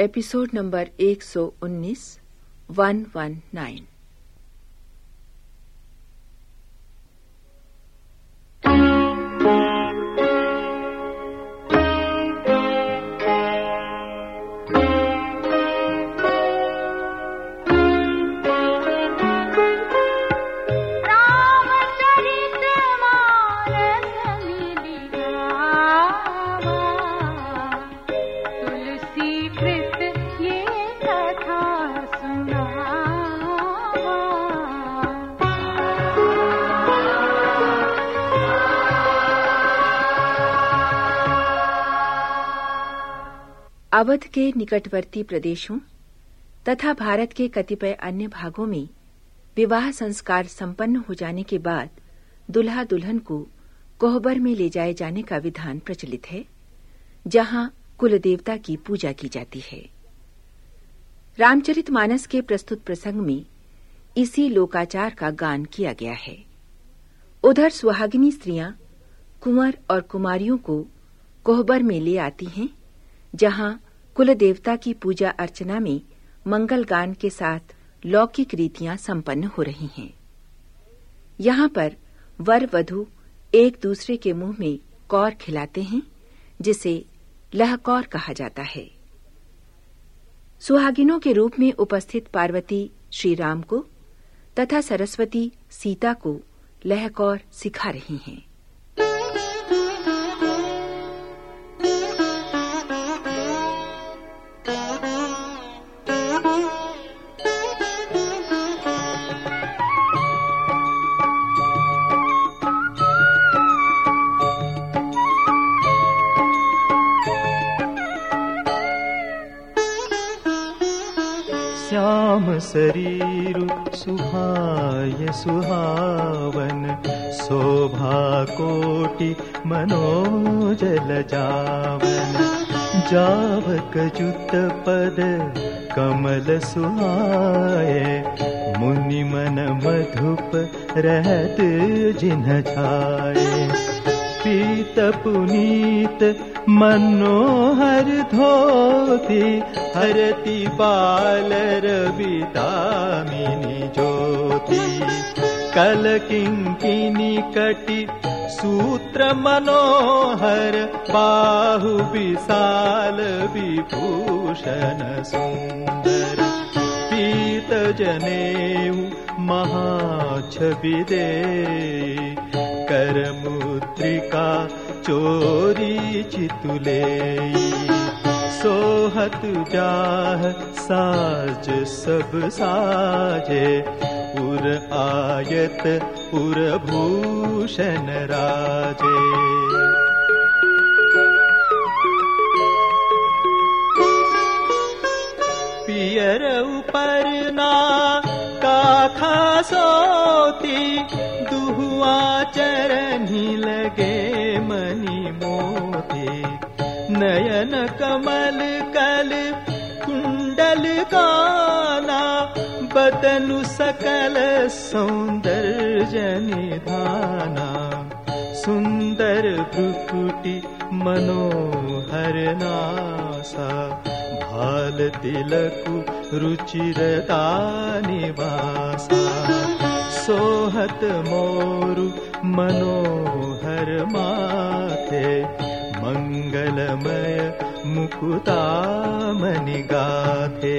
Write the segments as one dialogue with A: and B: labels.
A: Episode number एक सौ उन्नीस वन वन नाइन। अवध के निकटवर्ती प्रदेशों तथा भारत के कतिपय अन्य भागों में विवाह संस्कार संपन्न हो जाने के बाद दुल्हा दुल्हन को कोहबर में ले जाए जाने का विधान प्रचलित है, जहाँ कुल देवता की पूजा की जाती है। रामचरित मानस के प्रस्तुत प्रसंग में इसी लोकाचार का गान किया गया है। उधर सुहागिनी स्त्रियाँ कुंवर और कुमारियों को कोहबर में ले आती हैं, जहाँ कुल देवता की पूजा अर्चना में मंगल गान के साथ लौकिक रीतियाँ संपन्न हो रही हैं। यहाँ पर वर वधु एक दूसरे के मुँह में कौर खिलाते हैं, जिसे लहकौर कहा जाता है। सुहागिनों के रूप में उपस्थित पार्वती श्री राम को तथा सरस्वती सीता को लहकौर सिखा रही हैं।
B: शरीरु सुहाय सुहावन शोभा कोटि जावक जुत पद कमल सुहाय मुनि मन मधुप रहत जिन्ह छाए पीत पुनीत मनोहर धोती हरति बाल रवितामिनी ज्योति। कल किङ्किनी कटि सूत्र मनोहर बाहु विशाल विभूषण सुन्दर। पीत जनेऊ महाछविदे करमुद्रिका चोरी चितुले सोहत जाह साज सब साजे। उर आयत उर भूषण राजे। पियर उपरना काखा दुहुआ चरनी लगे मनी मोती नयन कमल कल कुंडल गाना बदनु सकल सुंदर भ्रुकुटी मनोहर नासा भाल तिलकु रुचिरता निवासा। सोहत मोरु मनोहर मङ्गलमय मुकुतामनि गाथे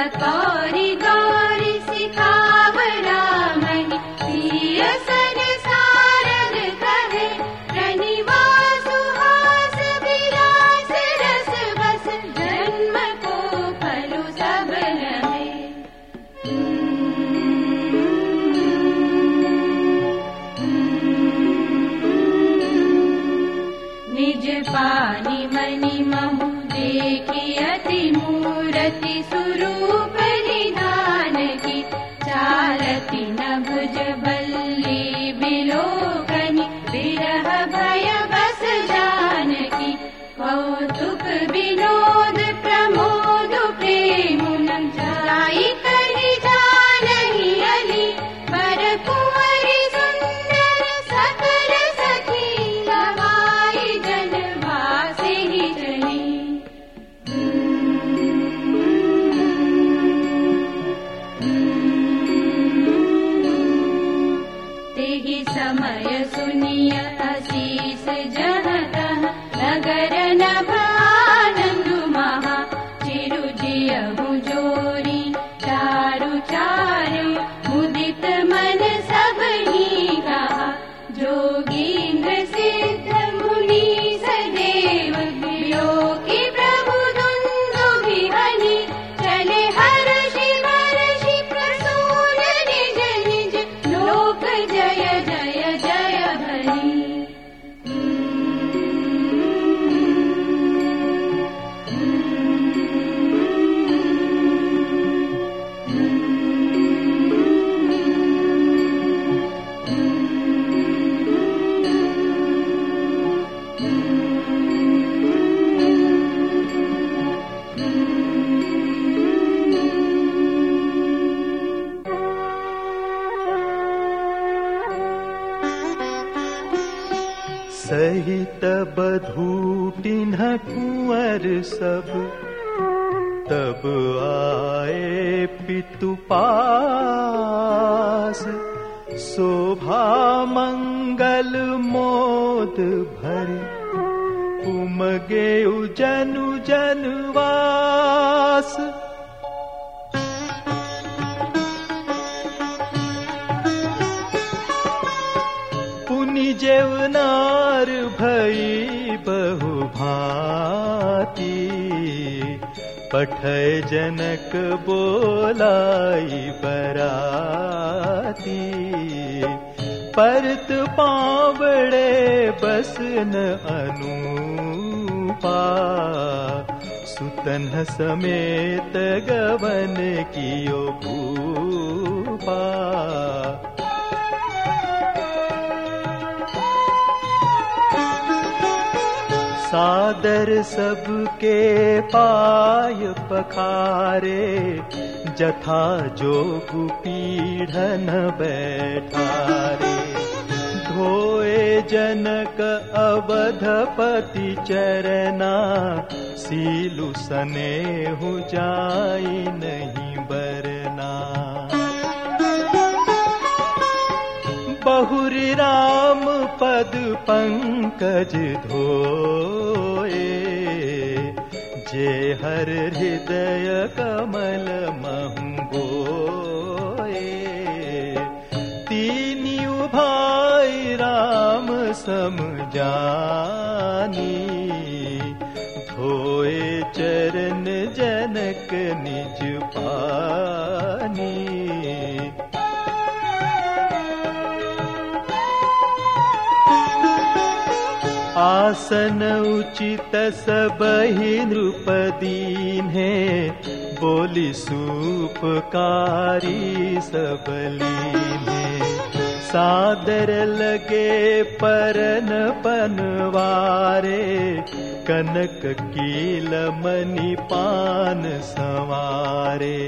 C: पता
B: सहित बधूटिन्ह कुंवर सब। तब आए पितु पास। शोभा मंगल मोद भरे। उमगे जनु जनवास पठय जनक बोलाई बराती। परत पावड़े बसन अनुपा। सुतन समेत गवन कियो भूपा सादर सबके पाय पखारे जथा जोगु पीढ़न बैठारे। धोए जनक अवधपति चरना सीलु सनेहु जाई नहीं बरना। बहुरी राम पद पंकज जे हर हृदय कमल तीनी भाई राम सम जानी धोए चरण आसन उचित सबहि नृपदीन है। बोली सूपकारी सबलीन सादर लगे परन पनवारे कनक कील मणि पान सवारे